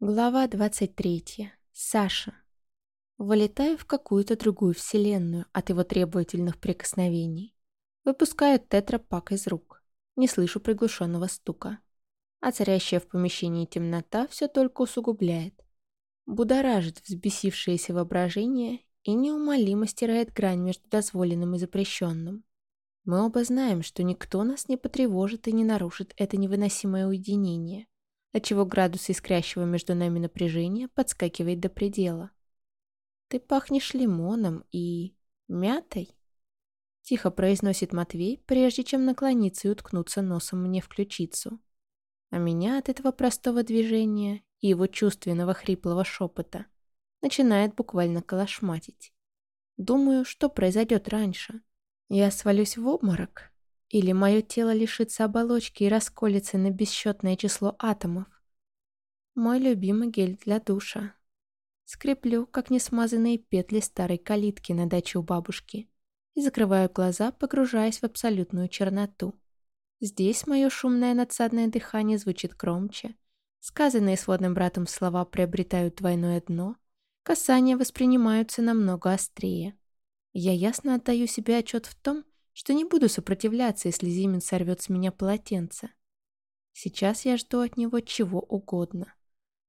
Глава 23. Саша. Вылетаю в какую-то другую вселенную от его требовательных прикосновений. Выпускаю тетрапак из рук. Не слышу приглушенного стука. А царящая в помещении темнота все только усугубляет. Будоражит взбесившееся воображение и неумолимо стирает грань между дозволенным и запрещенным. Мы оба знаем, что никто нас не потревожит и не нарушит это невыносимое уединение – отчего градус искрящего между нами напряжения подскакивает до предела. «Ты пахнешь лимоном и... мятой?» Тихо произносит Матвей, прежде чем наклониться и уткнуться носом мне в ключицу. А меня от этого простого движения и его чувственного хриплого шепота начинает буквально колошматить. Думаю, что произойдет раньше. Я свалюсь в обморок или мое тело лишится оболочки и расколется на бесчетное число атомов. Мой любимый гель для душа. Скреплю, как несмазанные петли старой калитки на даче у бабушки, и закрываю глаза, погружаясь в абсолютную черноту. Здесь мое шумное надсадное дыхание звучит громче, сказанные сводным братом слова приобретают двойное дно, касания воспринимаются намного острее. Я ясно отдаю себе отчет в том, что не буду сопротивляться, если Зимин сорвет с меня полотенце. Сейчас я жду от него чего угодно.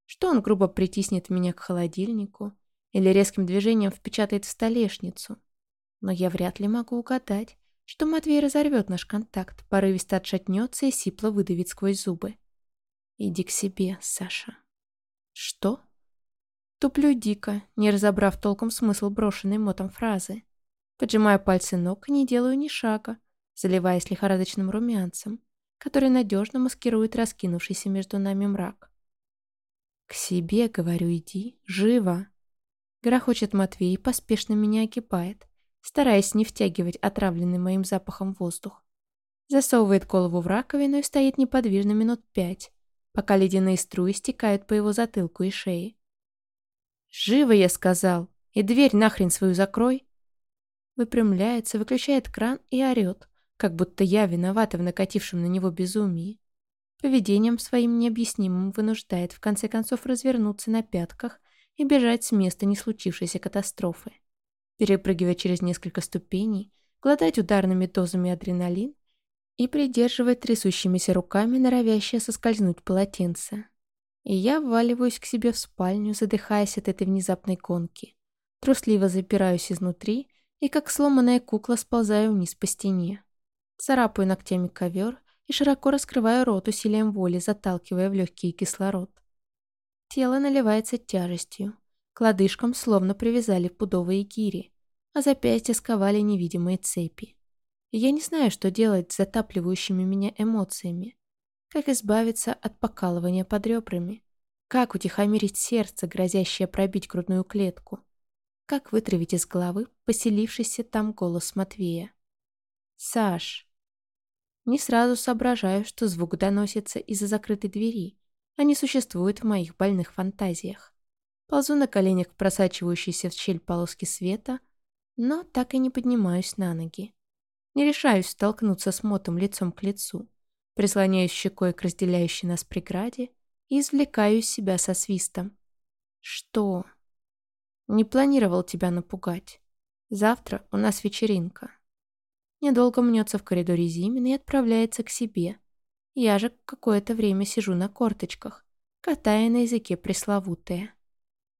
Что он грубо притиснет меня к холодильнику или резким движением впечатает в столешницу. Но я вряд ли могу угадать, что Матвей разорвет наш контакт, порывисто отшатнется и сипло выдавит сквозь зубы. «Иди к себе, Саша». «Что?» Туплю дико, не разобрав толком смысл брошенной мотом фразы. Поджимаю пальцы ног и не делаю ни шага, заливаясь лихорадочным румянцем, который надежно маскирует раскинувшийся между нами мрак. «К себе, говорю, иди, живо!» Грохочет Матвей и поспешно меня огибает, стараясь не втягивать отравленный моим запахом воздух. Засовывает голову в раковину и стоит неподвижно минут пять, пока ледяные струи стекают по его затылку и шее. «Живо, я сказал! И дверь нахрен свою закрой!» Выпрямляется, выключает кран и орет, как будто я виновата в накатившем на него безумии. Поведением своим необъяснимым вынуждает в конце концов развернуться на пятках и бежать с места не случившейся катастрофы. Перепрыгивать через несколько ступеней, глотать ударными дозами адреналин и придерживать трясущимися руками норовящее соскользнуть полотенце. И я вваливаюсь к себе в спальню, задыхаясь от этой внезапной конки. Трусливо запираюсь изнутри и как сломанная кукла сползаю вниз по стене. Царапаю ногтями ковер и широко раскрываю рот усилием воли, заталкивая в легкий кислород. Тело наливается тяжестью. К лодыжкам словно привязали пудовые гири, а запястья сковали невидимые цепи. Я не знаю, что делать с затапливающими меня эмоциями. Как избавиться от покалывания под ребрами? Как утихомирить сердце, грозящее пробить грудную клетку? Как вытравить из головы поселившийся там голос Матвея? «Саш!» Не сразу соображаю, что звук доносится из-за закрытой двери, а не существует в моих больных фантазиях. Ползу на коленях в просачивающейся в щель полоски света, но так и не поднимаюсь на ноги. Не решаюсь столкнуться с мотом лицом к лицу, прислоняюсь щекой к разделяющей нас преграде и извлекаю из себя со свистом. «Что?» Не планировал тебя напугать. Завтра у нас вечеринка. Недолго мнется в коридоре Зимин и отправляется к себе. Я же какое-то время сижу на корточках, катая на языке пресловутое.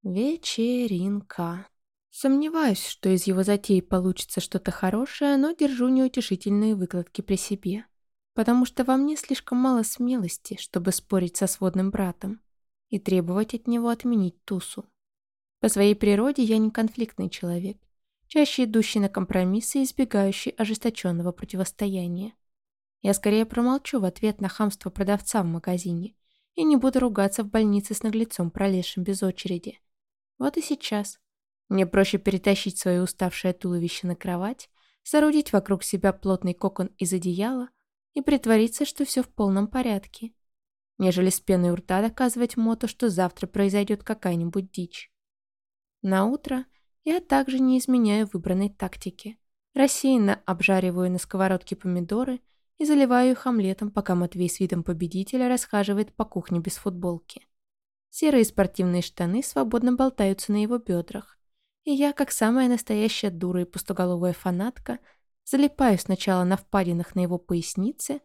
Вечеринка. Сомневаюсь, что из его затей получится что-то хорошее, но держу неутешительные выкладки при себе. Потому что во мне слишком мало смелости, чтобы спорить со сводным братом и требовать от него отменить тусу. По своей природе я не конфликтный человек, чаще идущий на компромиссы и избегающий ожесточенного противостояния. Я скорее промолчу в ответ на хамство продавца в магазине и не буду ругаться в больнице с наглецом, пролезшим без очереди. Вот и сейчас. Мне проще перетащить свое уставшее туловище на кровать, соорудить вокруг себя плотный кокон из одеяла и притвориться, что все в полном порядке, нежели с пеной у рта доказывать Моту, что завтра произойдет какая-нибудь дичь. На утро я также не изменяю выбранной тактики. Рассеянно обжариваю на сковородке помидоры и заливаю их омлетом, пока Матвей с видом победителя расхаживает по кухне без футболки. Серые спортивные штаны свободно болтаются на его бедрах. И я, как самая настоящая дура и пустоголовая фанатка, залипаю сначала на впадинах на его пояснице,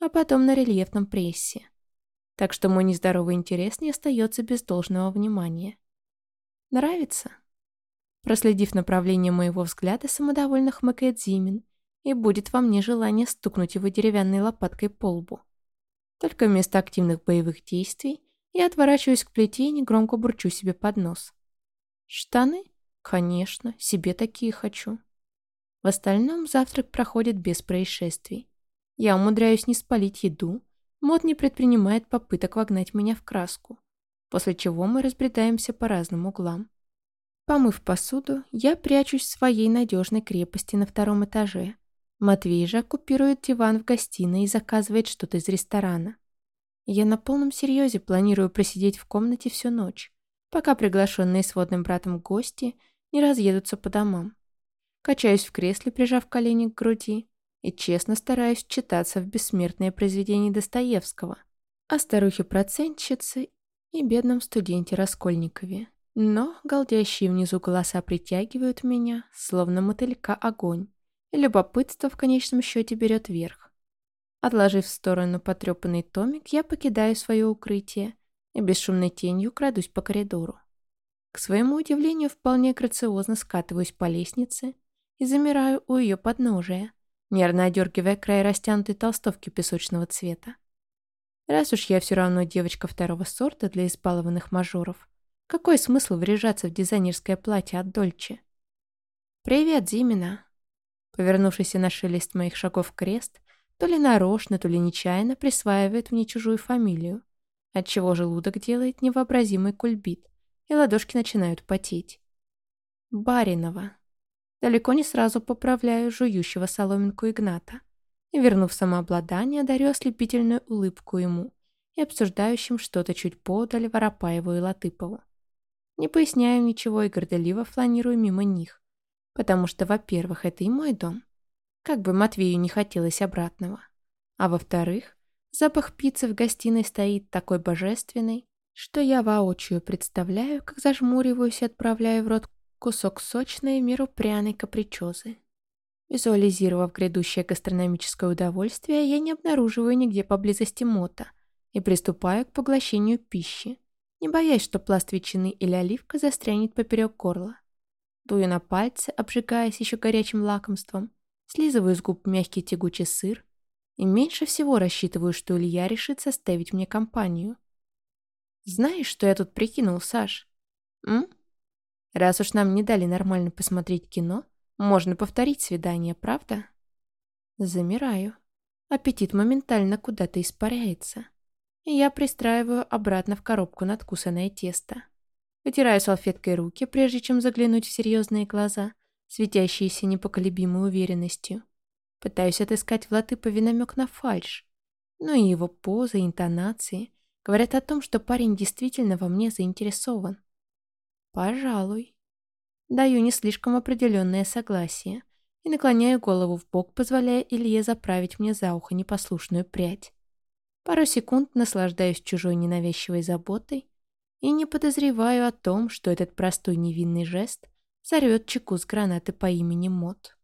а потом на рельефном прессе. Так что мой нездоровый интерес не остается без должного внимания. Нравится? Проследив направление моего взгляда, самодовольно хмыкает Зимин, и будет во мне желание стукнуть его деревянной лопаткой по лбу. Только вместо активных боевых действий я отворачиваюсь к плите и негромко бурчу себе под нос. Штаны? Конечно, себе такие хочу. В остальном завтрак проходит без происшествий. Я умудряюсь не спалить еду, Мод не предпринимает попыток вогнать меня в краску, после чего мы разбредаемся по разным углам. Помыв посуду, я прячусь в своей надежной крепости на втором этаже. Матвей же оккупирует диван в гостиной и заказывает что-то из ресторана. Я на полном серьезе планирую просидеть в комнате всю ночь, пока приглашенные сводным братом гости не разъедутся по домам. Качаюсь в кресле, прижав колени к груди, и честно стараюсь читаться в бессмертные произведения Достоевского о старухе-процентщице и бедном студенте Раскольникове. Но галдящие внизу голоса притягивают меня, словно мотылька огонь, и любопытство в конечном счете берет верх. Отложив в сторону потрепанный томик, я покидаю свое укрытие и бесшумной тенью крадусь по коридору. К своему удивлению, вполне грациозно скатываюсь по лестнице и замираю у ее подножия, нервно одергивая край растянутой толстовки песочного цвета. Раз уж я все равно девочка второго сорта для избалованных мажоров, какой смысл врежаться в дизайнерское платье от Дольче? «Привет, Зимина!» Повернувшись на шелест моих шагов крест, то ли нарочно, то ли нечаянно присваивает мне чужую фамилию, отчего желудок делает невообразимый кульбит, и ладошки начинают потеть. Баринова. Далеко не сразу поправляю жующего соломинку Игната и, вернув самообладание, дарю ослепительную улыбку ему и обсуждающим что-то чуть подаль Воропаеву и Латыпову. Не поясняю ничего и горделиво фланирую мимо них, потому что, во-первых, это и мой дом, как бы Матвею не хотелось обратного. А во-вторых, запах пиццы в гостиной стоит такой божественный, что я воочию представляю, как зажмуриваюсь и отправляю в рот кусок сочной, миру пряной капричозы. Визуализировав грядущее гастрономическое удовольствие, я не обнаруживаю нигде поблизости мота и приступаю к поглощению пищи, не боясь, что пласт ветчины или оливка застрянет поперек горла. Дую на пальцы, обжигаясь еще горячим лакомством, слизываю с губ мягкий тягучий сыр и меньше всего рассчитываю, что Илья решит составить мне компанию. Знаешь, что я тут прикинул, Саш? М? Раз уж нам не дали нормально посмотреть кино, можно повторить свидание, правда? Замираю. Аппетит моментально куда-то испаряется. Я пристраиваю обратно в коробку надкусанное тесто. Вытираю салфеткой руки, прежде чем заглянуть в серьезные глаза — светящиеся непоколебимой уверенностью. Пытаюсь отыскать в Латыпове намек на фальшь. Но и его поза, интонации говорят о том, что парень действительно во мне заинтересован. Пожалуй. Даю не слишком определенное согласие и наклоняю голову в бок, позволяя Илье заправить мне за ухо непослушную прядь. Пару секунд наслаждаюсь чужой ненавязчивой заботой и не подозреваю о том, что этот простой невинный жест сорвет чеку с гранаты по имени Мот.